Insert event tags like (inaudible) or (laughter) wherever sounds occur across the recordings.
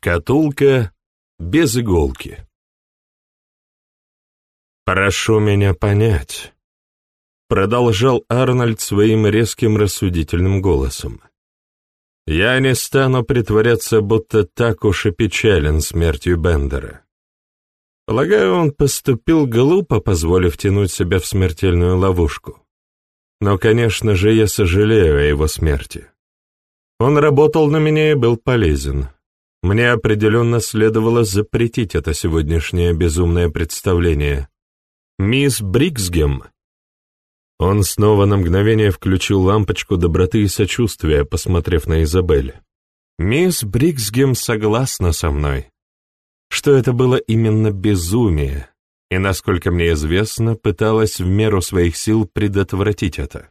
Шкатулка без иголки. «Прошу меня понять», — продолжал Арнольд своим резким рассудительным голосом. «Я не стану притворяться, будто так уж и печален смертью Бендера. Полагаю, он поступил глупо, позволив тянуть себя в смертельную ловушку. Но, конечно же, я сожалею о его смерти. Он работал на меня и был полезен. Мне определенно следовало запретить это сегодняшнее безумное представление. Мисс Бриксгем. Он снова на мгновение включил лампочку доброты и сочувствия, посмотрев на Изабель. Мисс Бриксгем согласна со мной что это было именно безумие, и, насколько мне известно, пыталась в меру своих сил предотвратить это.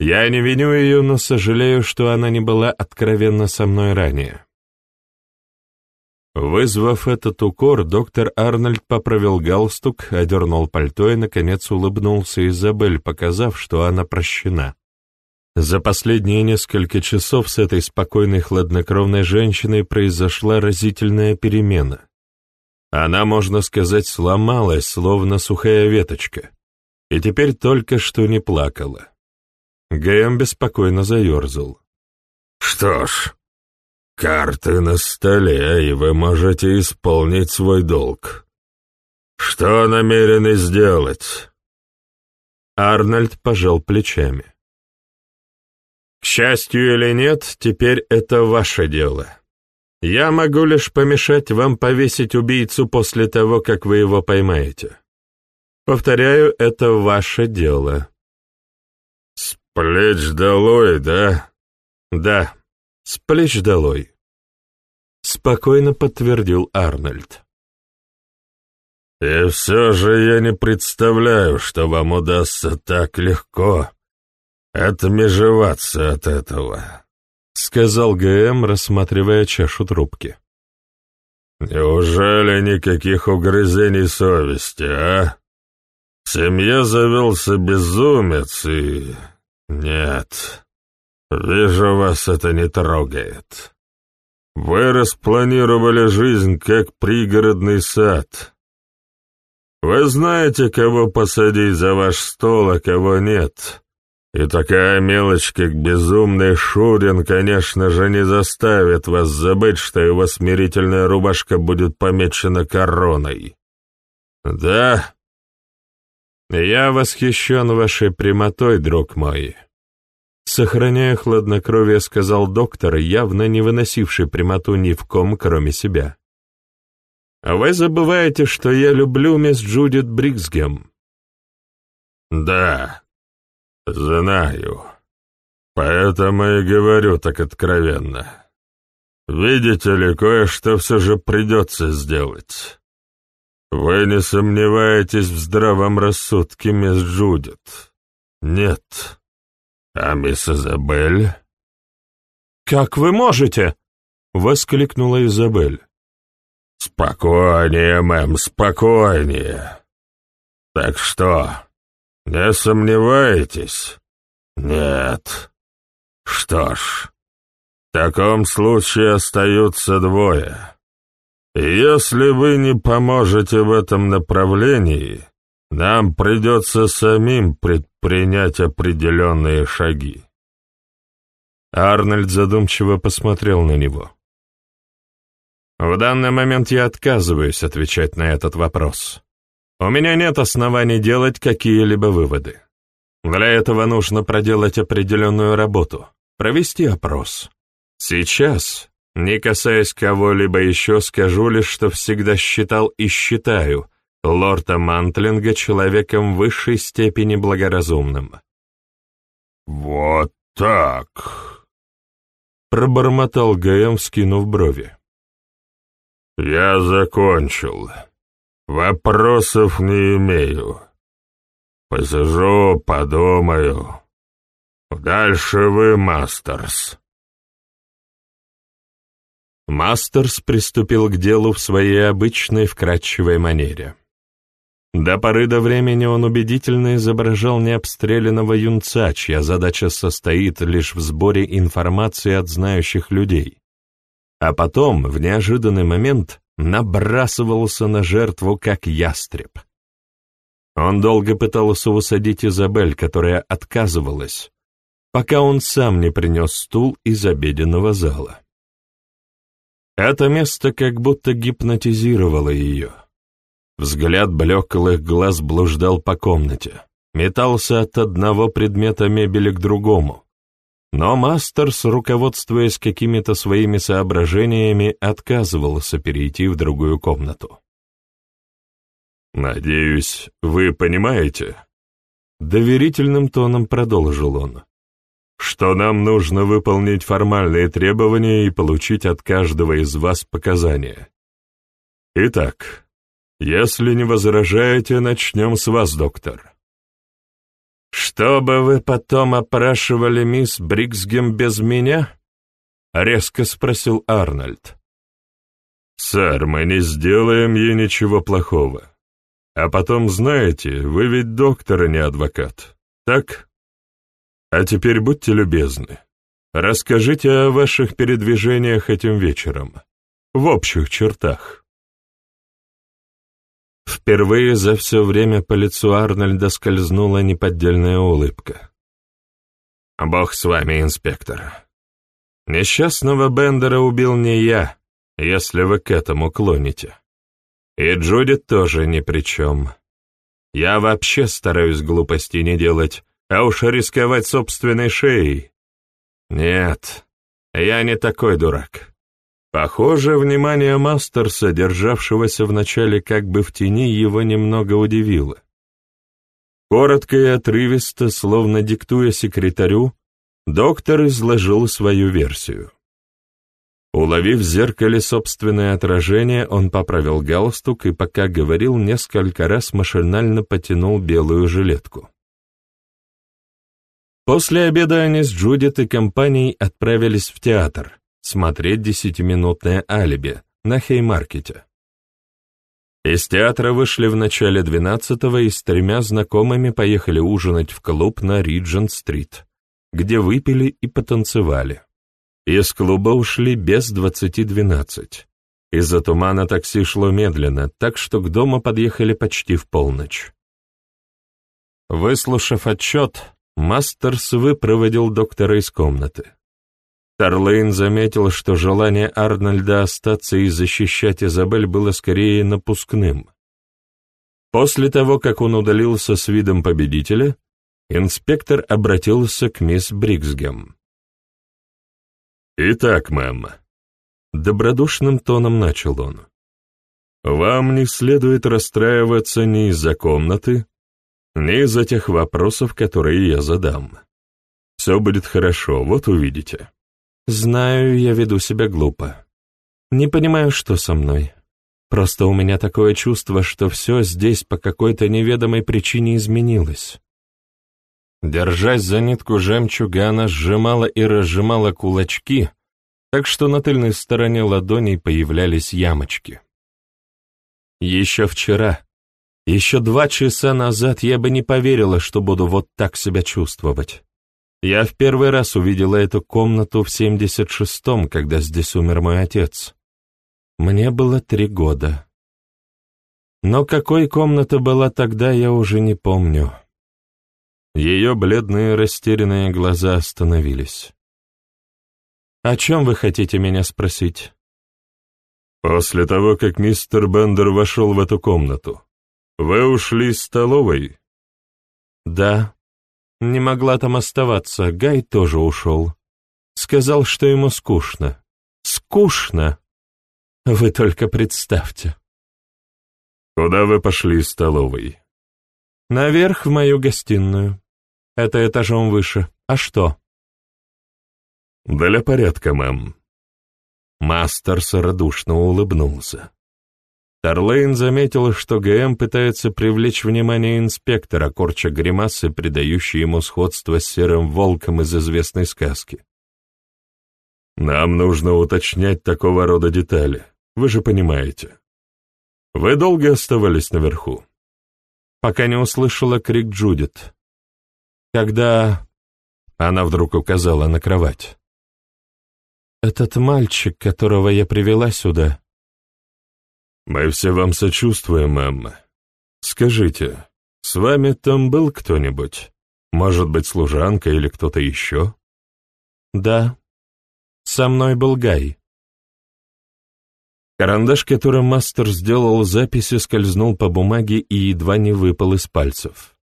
Я не виню ее, но сожалею, что она не была откровенна со мной ранее. Вызвав этот укор, доктор Арнольд поправил галстук, одернул пальто и, наконец, улыбнулся Изабель, показав, что она прощена. За последние несколько часов с этой спокойной хладнокровной женщиной произошла разительная перемена. Она, можно сказать, сломалась, словно сухая веточка, и теперь только что не плакала. Гэм беспокойно заерзал. «Что ж, карты на столе, и вы можете исполнить свой долг. Что намерены сделать?» Арнольд пожал плечами. К счастью или нет, теперь это ваше дело. Я могу лишь помешать вам повесить убийцу после того, как вы его поймаете. Повторяю, это ваше дело. С плеч долой, да? Да, с плеч долой. Спокойно подтвердил Арнольд. И все же я не представляю, что вам удастся так легко «Отмежеваться от этого», — сказал ГМ, рассматривая чашу трубки. «Неужели никаких угрызений совести, а? В семье завелся безумец и... Нет, вижу, вас это не трогает. Вы распланировали жизнь как пригородный сад. Вы знаете, кого посадить за ваш стол, а кого нет». И такая мелочь, как безумный Шурин, конечно же, не заставит вас забыть, что его смирительная рубашка будет помечена короной. Да? Я восхищен вашей прямотой, друг мой. Сохраняя хладнокровие, сказал доктор, явно не выносивший прямоту ни в ком, кроме себя. Вы забываете, что я люблю мисс Джудит Бриксгем. Да, «Знаю. Поэтому и говорю так откровенно. Видите ли, кое-что все же придется сделать. Вы не сомневаетесь в здравом рассудке, мисс Джудит? Нет. А мисс Изабель?» «Как вы можете?» — воскликнула Изабель. «Спокойнее, мэм, спокойнее. Так что, «Не сомневаетесь?» «Нет. Что ж, в таком случае остаются двое. Если вы не поможете в этом направлении, нам придется самим предпринять определенные шаги». Арнольд задумчиво посмотрел на него. «В данный момент я отказываюсь отвечать на этот вопрос. У меня нет оснований делать какие-либо выводы. Для этого нужно проделать определенную работу, провести опрос. Сейчас, не касаясь кого-либо еще, скажу лишь, что всегда считал и считаю лорда Мантлинга человеком высшей степени благоразумным. «Вот так!» — пробормотал ГМ, вскинув брови. «Я закончил». Вопросов не имею. Посижу, подумаю. Дальше вы, Мастерс. Мастерс приступил к делу в своей обычной вкрадчивой манере. До поры до времени он убедительно изображал необстрелянного юнца, чья задача состоит лишь в сборе информации от знающих людей, а потом, в неожиданный момент, набрасывался на жертву, как ястреб. Он долго пытался усадить Изабель, которая отказывалась, пока он сам не принес стул из обеденного зала. Это место как будто гипнотизировало ее. Взгляд блеклых глаз блуждал по комнате, метался от одного предмета мебели к другому. Но Мастерс, руководствуясь какими-то своими соображениями, отказывался перейти в другую комнату. «Надеюсь, вы понимаете?» Доверительным тоном продолжил он что нам нужно выполнить формальные требования и получить от каждого из вас показания. Итак, если не возражаете, начнем с вас, доктор. «Чтобы вы потом опрашивали мисс Бриксгем без меня?» — резко спросил Арнольд. «Сэр, мы не сделаем ей ничего плохого. А потом, знаете, вы ведь доктор, а не адвокат, так?» А теперь будьте любезны, расскажите о ваших передвижениях этим вечером, в общих чертах. Впервые за все время по лицу Арнольда скользнула неподдельная улыбка. «Бог с вами, инспектор. Несчастного Бендера убил не я, если вы к этому клоните. И Джудит тоже ни при чем. Я вообще стараюсь глупости не делать, а уж рисковать собственной шеей. Нет, я не такой дурак. Похоже, внимание Мастерса, державшегося вначале как бы в тени, его немного удивило. Коротко и отрывисто, словно диктуя секретарю, доктор изложил свою версию. Уловив в зеркале собственное отражение, он поправил галстук и, пока говорил, несколько раз машинально потянул белую жилетку. После обеда они с Джудит и компанией отправились в театр смотреть десятиминутное алиби на Хеймаркете. Из театра вышли в начале двенадцатого и с тремя знакомыми поехали ужинать в клуб на Риджент-стрит, где выпили и потанцевали. Из клуба ушли без двадцати двенадцать. Из-за тумана такси шло медленно, так что к дому подъехали почти в полночь. Выслушав отчет, Мастерс выпроводил доктора из комнаты. Тарлейн заметил, что желание Арнольда остаться и защищать Изабель было скорее напускным. После того, как он удалился с видом победителя, инспектор обратился к мисс Бриксгем. «Итак, мэм», — добродушным тоном начал он, — «вам не следует расстраиваться ни из-за комнаты, ни из-за тех вопросов, которые я задам. Все будет хорошо, вот увидите. Знаю, я веду себя глупо. Не понимаю, что со мной. Просто у меня такое чувство, что все здесь по какой-то неведомой причине изменилось. Держась за нитку жемчуга, она сжимала и разжимала кулачки, так что на тыльной стороне ладоней появлялись ямочки. Еще вчера, еще два часа назад я бы не поверила, что буду вот так себя чувствовать. Я в первый раз увидела эту комнату в 76-м, когда здесь умер мой отец. Мне было три года. Но какой комната была тогда, я уже не помню. Ее бледные растерянные глаза остановились. «О чем вы хотите меня спросить?» «После того, как мистер Бендер вошел в эту комнату, «Вы ушли из столовой?» «Да. Не могла там оставаться, Гай тоже ушел. Сказал, что ему скучно. Скучно! Вы только представьте». «Куда вы пошли из столовой?» «Наверх в мою гостиную. Это этажом выше. А что?» «Для порядка, мэм». Мастерс радушно улыбнулся. Тарлейн заметил, что ГМ пытается привлечь внимание инспектора, корча гримасы, придающие ему сходство с серым волком из известной сказки. «Нам нужно уточнять такого рода детали, вы же понимаете. Вы долго оставались наверху?» Пока не услышала крик Джудит. Когда... Она вдруг указала на кровать. этот мальчик, которого я привела сюда...» «Мы все вам сочувствуем, Эмма. Скажите, с вами там был кто-нибудь? Может быть, служанка или кто-то еще?» «Да, со мной был Гай». Карандаш, которым мастер сделал записи, скользнул по бумаге и едва не выпал из пальцев.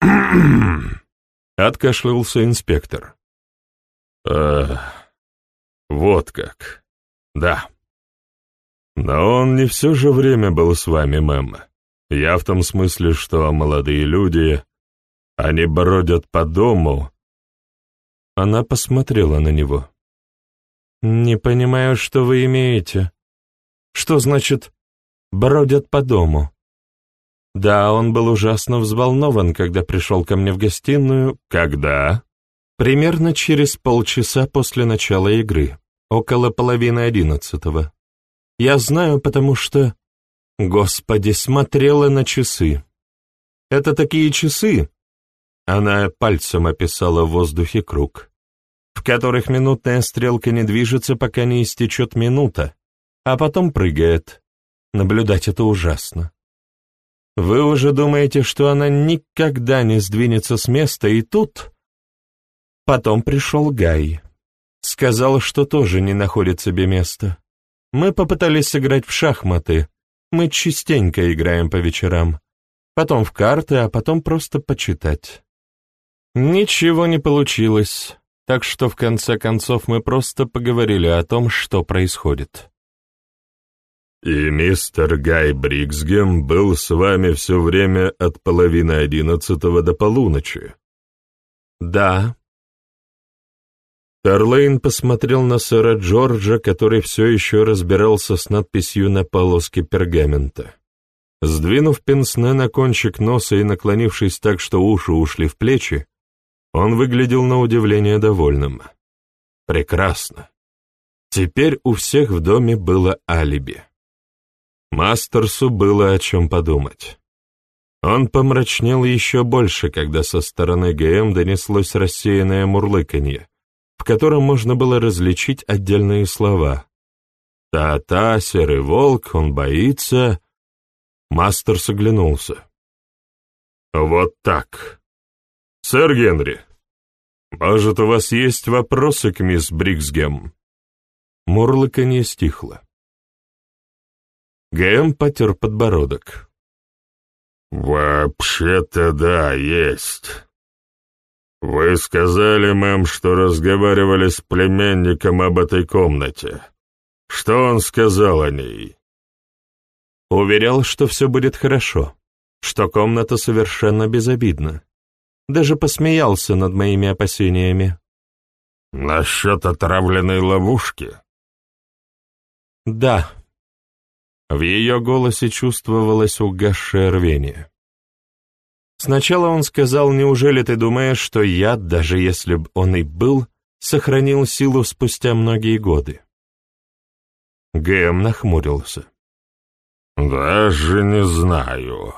(clears throat) Откашлялся инспектор. «Э, вот как. Да. Но он не все же время был с вами, мэм. Я в том смысле, что молодые люди, они бродят по дому». Она посмотрела на него. «Не понимаю, что вы имеете. Что значит «бродят по дому»?» Да, он был ужасно взволнован, когда пришел ко мне в гостиную. Когда? Примерно через полчаса после начала игры, около половины одиннадцатого. Я знаю, потому что... Господи, смотрела на часы. Это такие часы? Она пальцем описала в воздухе круг, в которых минутная стрелка не движется, пока не истечет минута, а потом прыгает. Наблюдать это ужасно. Вы уже думаете, что она никогда не сдвинется с места, и тут... Потом пришел Гай. Сказал, что тоже не находит себе места. Мы попытались сыграть в шахматы. Мы частенько играем по вечерам. Потом в карты, а потом просто почитать. Ничего не получилось, так что в конце концов мы просто поговорили о том, что происходит. «И мистер Гай Бриксгем был с вами все время от половины одиннадцатого до полуночи?» «Да». Тарлейн посмотрел на сэра Джорджа, который все еще разбирался с надписью на полоске пергамента. Сдвинув пенсне на кончик носа и наклонившись так, что уши ушли в плечи, он выглядел на удивление довольным. «Прекрасно. Теперь у всех в доме было алиби». Мастерсу было о чем подумать. Он помрачнел еще больше, когда со стороны ГМ донеслось рассеянное мурлыканье, в котором можно было различить отдельные слова. «Та-та, серый волк, он боится...» Мастерс оглянулся. «Вот так. Сэр Генри, может, у вас есть вопросы к мисс Бриксгем?» Мурлыканье стихло. ГМ потер подбородок. «Вообще-то да, есть. Вы сказали, мэм, что разговаривали с племянником об этой комнате. Что он сказал о ней?» Уверял, что все будет хорошо, что комната совершенно безобидна. Даже посмеялся над моими опасениями. «Насчет отравленной ловушки?» «Да», в ее голосе чувствовалось угасшее рвение. Сначала он сказал, неужели ты думаешь, что яд, даже если б он и был, сохранил силу спустя многие годы? Гэм нахмурился. «Даже не знаю.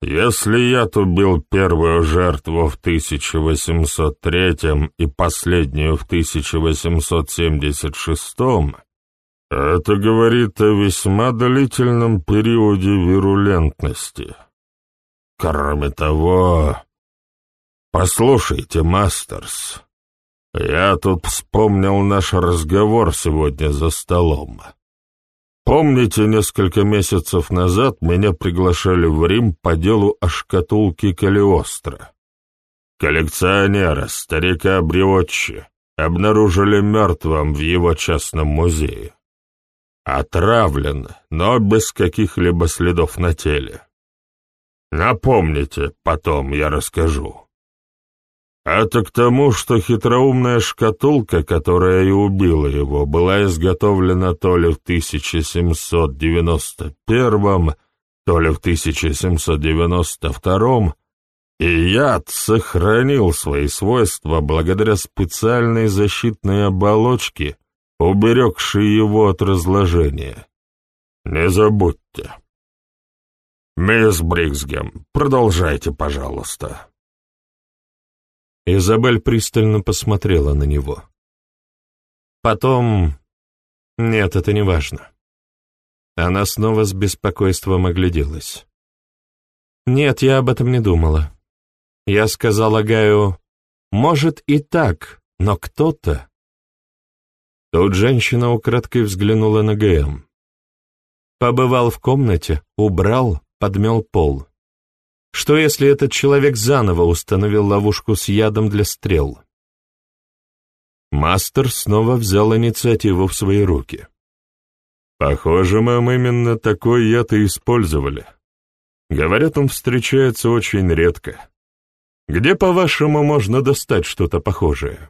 Если яд убил первую жертву в 1803 и последнюю в 1876, это говорит о весьма длительном периоде вирулентности. Кроме того... Послушайте, Мастерс, я тут вспомнил наш разговор сегодня за столом. Помните, несколько месяцев назад меня приглашали в Рим по делу о шкатулке Калиостро? Коллекционера, старика Бриотчи, обнаружили мертвым в его частном музее. Отравлен, но без каких-либо следов на теле. Напомните, потом я расскажу. Это к тому, что хитроумная шкатулка, которая и убила его, была изготовлена то ли в 1791, то ли в 1792, и яд сохранил свои свойства благодаря специальной защитной оболочке, уберегший его от разложения. Не забудьте. Мисс Бриксгем, продолжайте, пожалуйста. Изабель пристально посмотрела на него. потом... Нет, это не важно. Она снова с беспокойством огляделась. Нет, я об этом не думала. Я сказала Гаю, может и так, но кто-то... Тут женщина украдкой взглянула на ГМ. Побывал в комнате, убрал, подмел пол. Что если этот человек заново установил ловушку с ядом для стрел? Мастер снова взял инициативу в свои руки. «Похоже, мы именно такой яд и использовали. Говорят, он встречается очень редко. Где, по-вашему, можно достать что-то похожее?»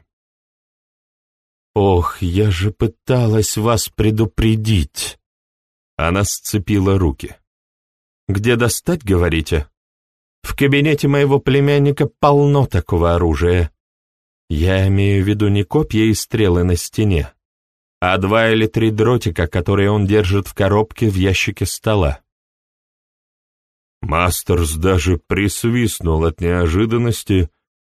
«Ох, я же пыталась вас предупредить!» Она сцепила руки. «Где достать, говорите? В кабинете моего племянника полно такого оружия. Я имею в виду не копья и стрелы на стене, а два или три дротика, которые он держит в коробке в ящике стола. Мастерс даже присвистнул от неожиданности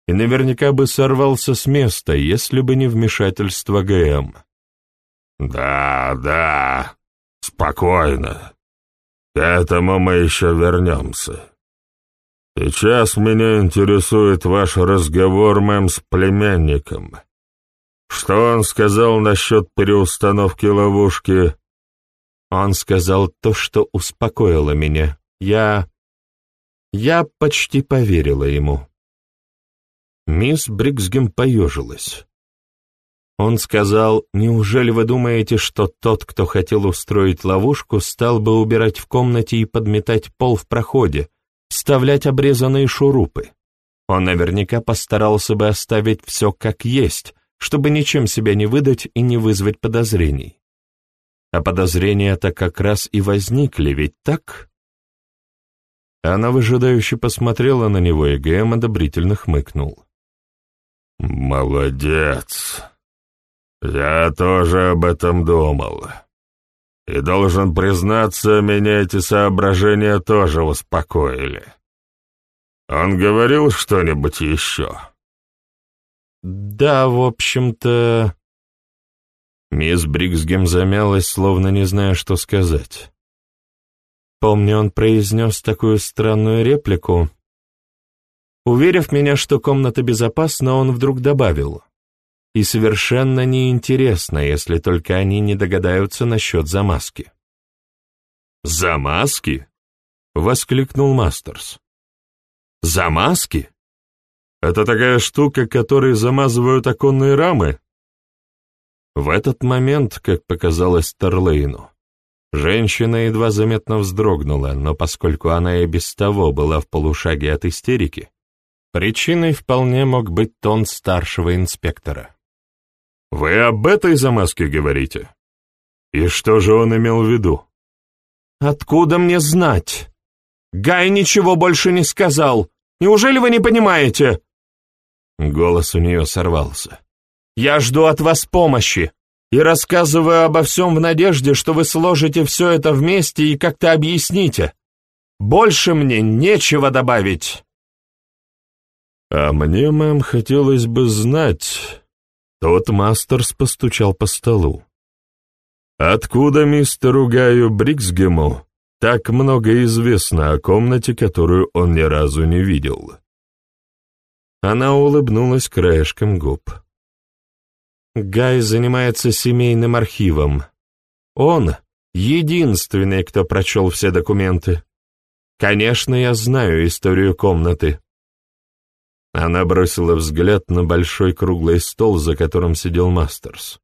и наверняка бы сорвался с места, если бы не вмешательство ГМ. «Да, да, спокойно. К этому мы еще вернемся. Сейчас меня интересует ваш разговор, мэм, с племянником. Что он сказал насчет переустановки ловушки?» Он сказал то, что успокоило меня. Я... Я почти поверила ему. Мисс Бриксгем поежилась. Он сказал, «Неужели вы думаете, что тот, кто хотел устроить ловушку, стал бы убирать в комнате и подметать пол в проходе, вставлять обрезанные шурупы? Он наверняка постарался бы оставить все как есть, чтобы ничем себя не выдать и не вызвать подозрений. А подозрения-то как раз и возникли, ведь так?» Она выжидающе посмотрела на него, и Гэм одобрительно хмыкнул. «Молодец. Я тоже об этом думал. И должен признаться, меня эти соображения тоже успокоили. Он говорил что-нибудь еще?» «Да, в общем-то...» Мисс Бриксгем замялась, словно не зная, что сказать. Помню, он произнес такую странную реплику. Уверив меня, что комната безопасна, он вдруг добавил. И совершенно неинтересно, если только они не догадаются насчет замазки. «Замазки?» — воскликнул Мастерс. «Замазки? Это такая штука, которой замазывают оконные рамы?» В этот момент, как показалось Тарлейну, Женщина едва заметно вздрогнула, но поскольку она и без того была в полушаге от истерики, причиной вполне мог быть тон старшего инспектора. «Вы об этой замазке говорите? И что же он имел в виду?» «Откуда мне знать? Гай ничего больше не сказал. Неужели вы не понимаете?» Голос у нее сорвался. «Я жду от вас помощи и рассказываю обо всем в надежде, что вы сложите все это вместе и как-то объясните. Больше мне нечего добавить». «А мне, мэм, хотелось бы знать...» Тот Мастерс постучал по столу. «Откуда мистеру Гаю Бриксгему так много известно о комнате, которую он ни разу не видел?» Она улыбнулась краешком губ. Гай занимается семейным архивом. Он — единственный, кто прочел все документы. Конечно, я знаю историю комнаты. Она бросила взгляд на большой круглый стол, за которым сидел Мастерс.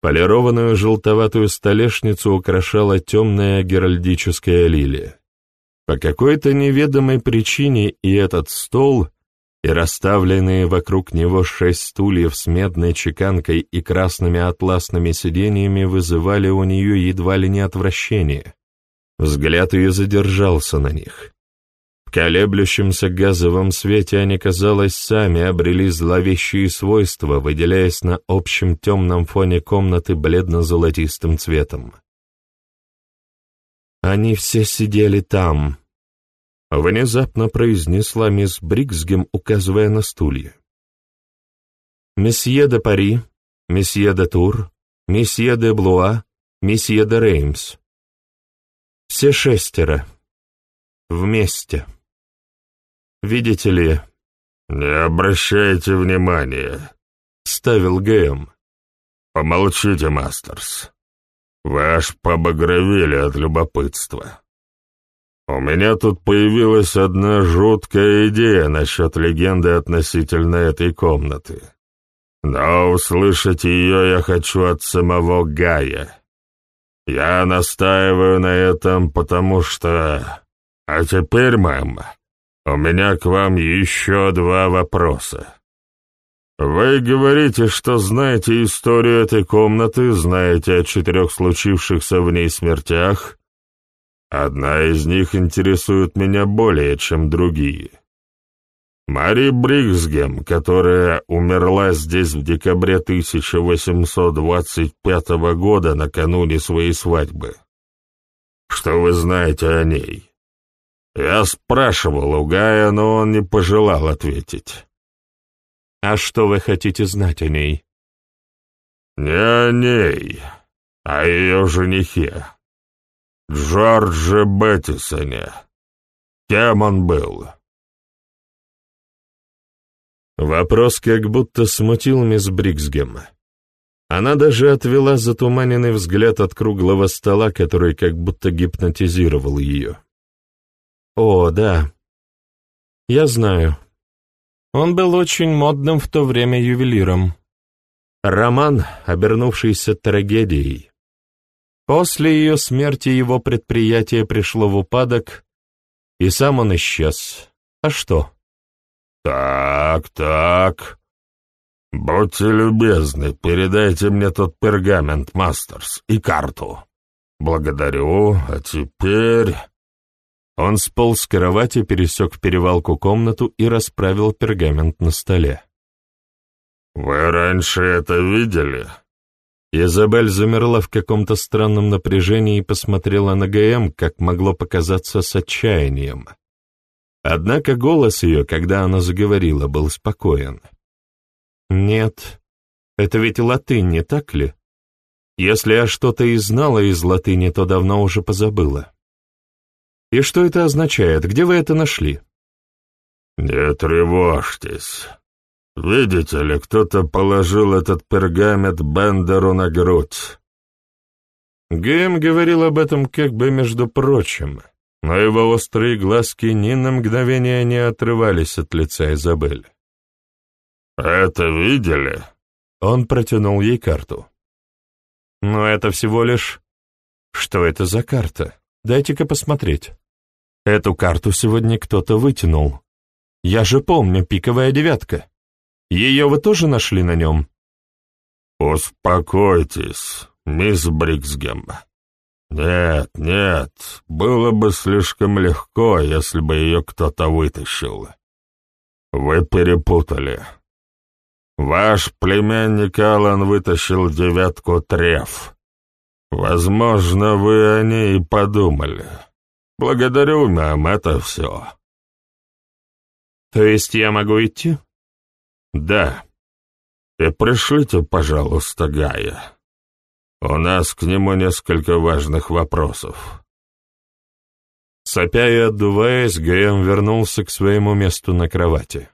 Полированную желтоватую столешницу украшала темная геральдическая лилия. По какой-то неведомой причине и этот стол — и расставленные вокруг него шесть стульев с медной чеканкой и красными атласными сиденьями вызывали у нее едва ли не отвращение. Взгляд ее задержался на них. Колеблющемся газовом свете они, казалось, сами обрели зловещие свойства, выделяясь на общем темном фоне комнаты бледно-золотистым цветом. Они все сидели там, Внезапно произнесла мисс Бриксгем, указывая на стулья. Месье де Пари, месье де Тур, месье де Блуа, месье де Реймс. Все шестеро. Вместе. Видите ли... «Не обращайте внимания», — ставил ГМ. «Помолчите, Мастерс. Вы побагровели от любопытства. У меня тут появилась одна жуткая идея насчет легенды относительно этой комнаты. Но услышать ее я хочу от самого Гая. Я настаиваю на этом, потому что... А теперь, мэм, у меня к вам еще два вопроса. Вы говорите, что знаете историю этой комнаты, знаете о четырех случившихся в ней смертях. Одна из них интересует меня более, чем другие. Мари Бриксгем, которая умерла здесь в декабре 1825 года накануне своей свадьбы. Что вы знаете о ней? Я спрашивал у Гая, но он не пожелал ответить. А что вы хотите знать о ней? Не о ней, а о ее женихе. Джордже Беттисоне. Кем он был? Вопрос как будто смутил мисс Бриксгем. Она даже отвела затуманенный взгляд от круглого стола, который как будто гипнотизировал ее. «О, да. Я знаю. Он был очень модным в то время ювелиром. Роман, обернувшийся трагедией. После ее смерти его предприятие пришло в упадок, и сам он исчез. А что?» «Так, так. Будьте любезны, передайте мне тот пергамент, Мастерс, и карту. Благодарю, а теперь...» Он сполз с кровати, пересек перевалку комнату и расправил пергамент на столе. «Вы раньше это видели?» Изабель замерла в каком-то странном напряжении и посмотрела на ГМ, как могло показаться, с отчаянием. Однако голос ее, когда она заговорила, был спокоен. «Нет, это ведь латынь, не так ли? Если я что-то и знала из латыни, то давно уже позабыла. И что это означает? Где вы это нашли?» «Не тревожьтесь. Видите ли, кто-то положил этот пергамент Бендеру на грудь». Гэм говорил об этом как бы между прочим но его острые глазки ни на мгновение не отрывались от лица Изабель. «Это видели?» Он протянул ей карту. «Но это всего лишь...» «Что это за карта? Дайте-ка посмотреть. Эту карту сегодня кто-то вытянул. Я же помню, пиковая девятка. Ее вы тоже нашли на нем?» «Успокойтесь, мисс Бриксгем», «Нет, нет, было бы слишком легко, если бы ее кто-то вытащил. Вы перепутали. Ваш племянник Алан вытащил девятку треф. Возможно, вы о ней и подумали. Благодарю, мэм, это все». «То есть я могу идти?» «Да. И пришлите, пожалуйста, Гая». У нас к нему несколько важных вопросов. Сопя и отдуваясь, Гэм вернулся к своему месту на кровати.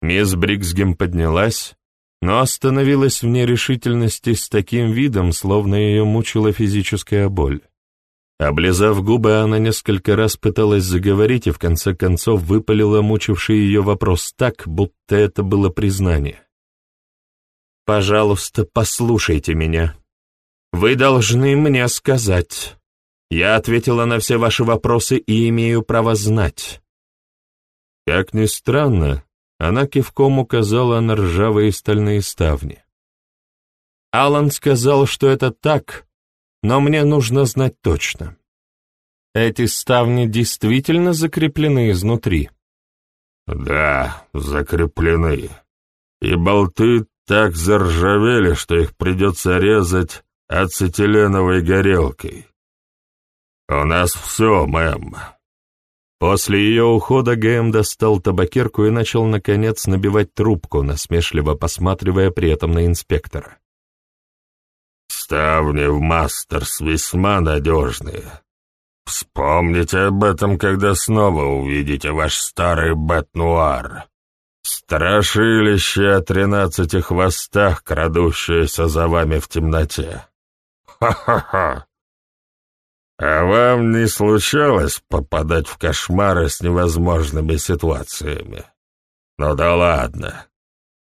Мисс Бриксгем поднялась, но остановилась в нерешительности с таким видом, словно ее мучила физическая боль. Облизав губы, она несколько раз пыталась заговорить и в конце концов выпалила мучивший ее вопрос так, будто это было признание. «Пожалуйста, послушайте меня», вы должны мне сказать. Я ответила на все ваши вопросы и имею право знать. Как ни странно, она кивком указала на ржавые стальные ставни. Алан сказал, что это так, но мне нужно знать точно. Эти ставни действительно закреплены изнутри? Да, закреплены. И болты так заржавели, что их придется резать ацетиленовой горелкой. У нас все, мэм». После ее ухода Гэм достал табакерку и начал, наконец, набивать трубку, насмешливо посматривая при этом на инспектора. Ставни в Мастерс весьма надежные. Вспомните об этом, когда снова увидите ваш старый Бет-Нуар. Страшилище о тринадцати хвостах, крадущееся за вами в темноте. Ха-ха-ха! А вам не случалось попадать в кошмары с невозможными ситуациями? Ну да ладно.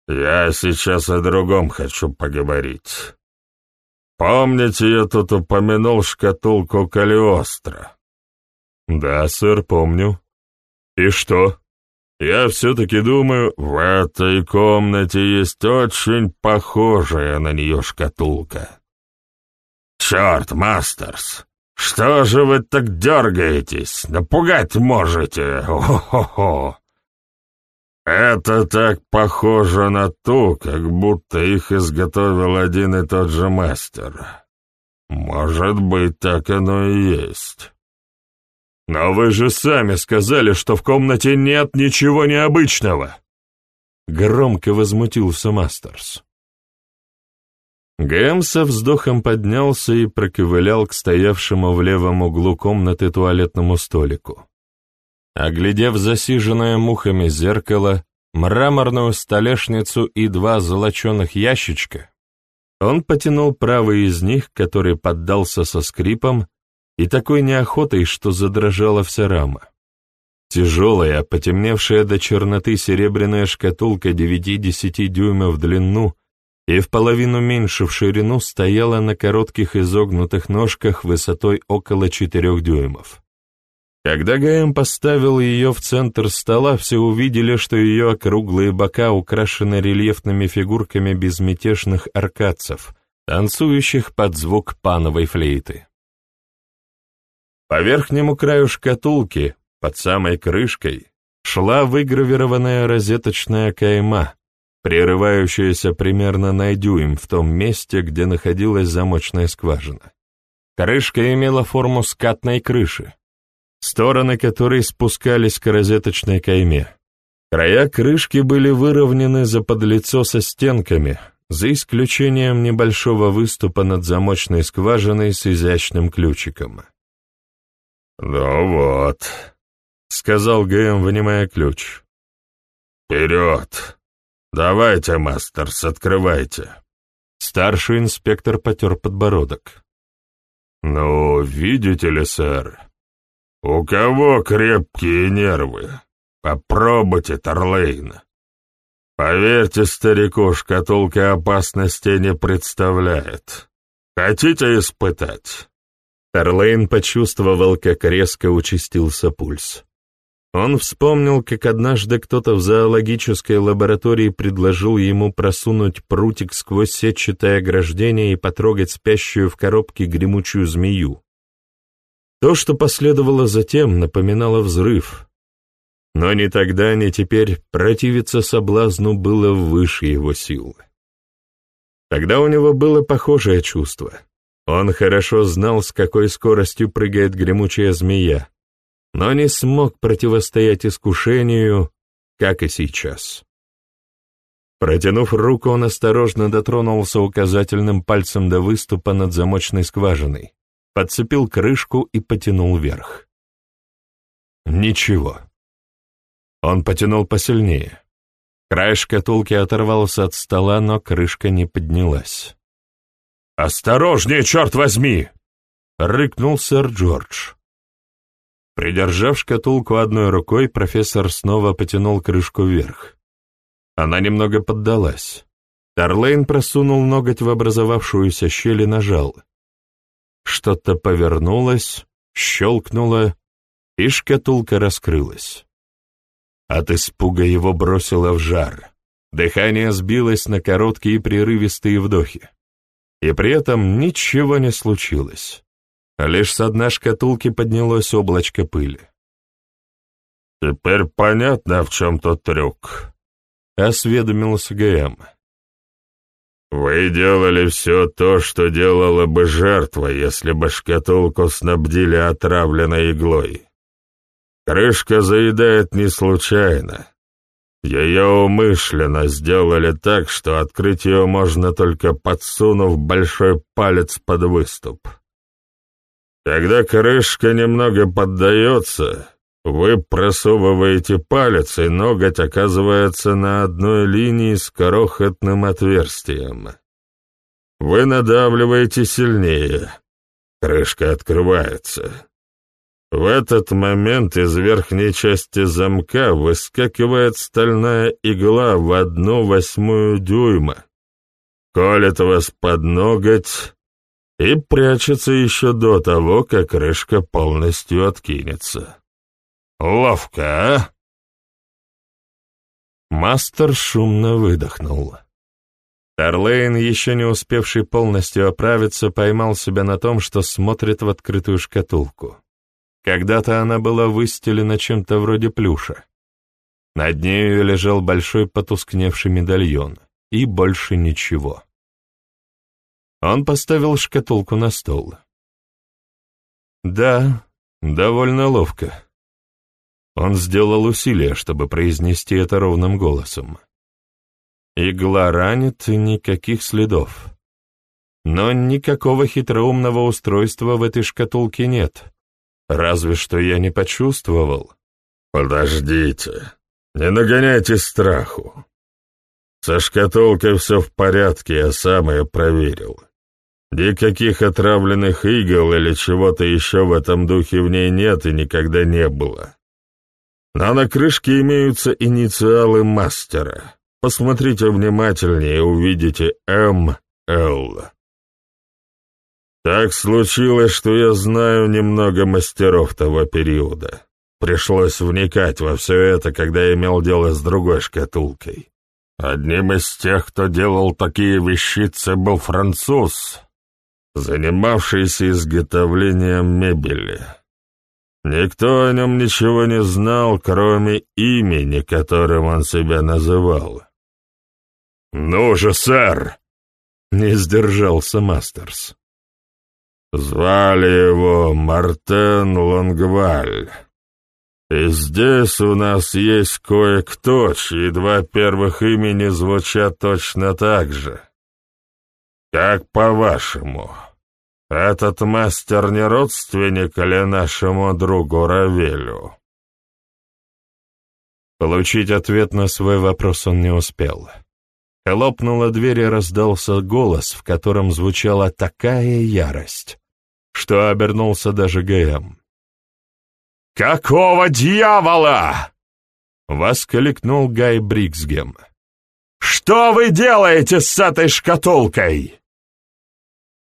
Я сейчас о другом хочу поговорить. Помните, я тут упомянул шкатулку Калиостро? Да, сэр, помню. И что? Я все-таки думаю, в этой комнате есть очень похожая на нее шкатулка. Черт, Мастерс, что же вы так дергаетесь? Напугать можете. О-хо-хо. Это так похоже на ту, как будто их изготовил один и тот же мастер. Может быть, так оно и есть. Но вы же сами сказали, что в комнате нет ничего необычного. Громко возмутился Мастерс. Гэм вздохом поднялся и проковылял к стоявшему в левом углу комнаты туалетному столику. Оглядев засиженное мухами зеркало, мраморную столешницу и два золоченых ящичка, он потянул правый из них, который поддался со скрипом и такой неохотой, что задрожала вся рама. Тяжелая, потемневшая до черноты серебряная шкатулка 9-10 дюймов в длину и в половину меньше в ширину стояла на коротких изогнутых ножках высотой около 4 дюймов. Когда ГМ поставил ее в центр стола, все увидели, что ее округлые бока украшены рельефными фигурками безмятежных аркадцев, танцующих под звук пановой флейты. По верхнему краю шкатулки, под самой крышкой, шла выгравированная розеточная кайма, прерывающаяся примерно на дюйм в том месте, где находилась замочная скважина. Крышка имела форму скатной крыши, стороны которой спускались к розеточной кайме. Края крышки были выровнены за подлицо со стенками, за исключением небольшого выступа над замочной скважиной с изящным ключиком. «Ну вот», — сказал ГМ, вынимая ключ. «Вперед! Давайте, мастерс, открывайте!» Старший инспектор потер подбородок. «Ну, видите ли, сэр, «У кого крепкие нервы? Попробуйте, Тарлейн. Поверьте старику, шкатулка опасности не представляет. Хотите испытать?» Тарлейн почувствовал, как резко участился пульс. Он вспомнил, как однажды кто-то в зоологической лаборатории предложил ему просунуть прутик сквозь сетчатое ограждение и потрогать спящую в коробке гремучую змею. То, что последовало затем, напоминало взрыв. Но ни тогда, ни теперь противиться соблазну было выше его сил. Тогда у него было похожее чувство. Он хорошо знал, с какой скоростью прыгает гремучая змея, но не смог противостоять искушению, как и сейчас. Протянув руку, он осторожно дотронулся указательным пальцем до выступа над замочной скважиной подцепил крышку и потянул вверх. Ничего. Он потянул посильнее. Край шкатулки оторвался от стола, но крышка не поднялась. «Осторожнее, черт возьми!» — рыкнул сэр Джордж. Придержав шкатулку одной рукой, профессор снова потянул крышку вверх. Она немного поддалась. Тарлейн просунул ноготь в образовавшуюся щель и нажал. Что-то повернулось, щелкнуло, и шкатулка раскрылась. От испуга его бросило в жар. Дыхание сбилось на короткие прерывистые вдохи. И при этом ничего не случилось. Лишь с дна шкатулки поднялось облачко пыли. «Теперь понятно, в чем тот трюк», — осведомился ГМ. Вы делали все то, что делала бы жертва, если бы шкатулку снабдили отравленной иглой. Крышка заедает не случайно. Ее умышленно сделали так, что открыть ее можно только подсунув большой палец под выступ. Когда крышка немного поддается, вы просовываете палец, и ноготь оказывается на одной линии с крохотным отверстием. Вы надавливаете сильнее. Крышка открывается. В этот момент из верхней части замка выскакивает стальная игла в одну восьмую дюйма, колет вас под ноготь и прячется еще до того, как крышка полностью откинется. Ловко, а? Мастер шумно выдохнул. Тарлейн, еще не успевший полностью оправиться, поймал себя на том, что смотрит в открытую шкатулку. Когда-то она была выстелена чем-то вроде плюша. Над нею лежал большой потускневший медальон, и больше ничего. Он поставил шкатулку на стол. Да, довольно ловко. Он сделал усилие, чтобы произнести это ровным голосом. Игла ранит, и никаких следов. Но никакого хитроумного устройства в этой шкатулке нет. Разве что я не почувствовал. Подождите, не нагоняйте страху. Со шкатулкой все в порядке, я сам ее проверил. Никаких отравленных игл или чего-то еще в этом духе в ней нет и никогда не было. Но на крышке имеются инициалы мастера. Посмотрите внимательнее увидите МЛ. Так случилось, что я знаю немного мастеров того периода. Пришлось вникать во все это, когда имел дело с другой шкатулкой. Одним из тех, кто делал такие вещицы, был француз, занимавшийся изготовлением мебели. Никто о нем ничего не знал, кроме имени, которым он себя называл. «Ну же, сэр!» — не сдержался Мастерс. Звали его Мартен Лонгваль. И здесь у нас есть кое-кто, чьи два первых имени звучат точно так же. Как по-вашему?» Этот мастер не родственник ли нашему другу Равелю?» Получить ответ на свой вопрос он не успел. Хлопнула дверь и раздался голос, в котором звучала такая ярость, что обернулся даже ГМ. «Какого дьявола?» — воскликнул Гай Бриксгем. «Что вы делаете с этой шкатулкой?»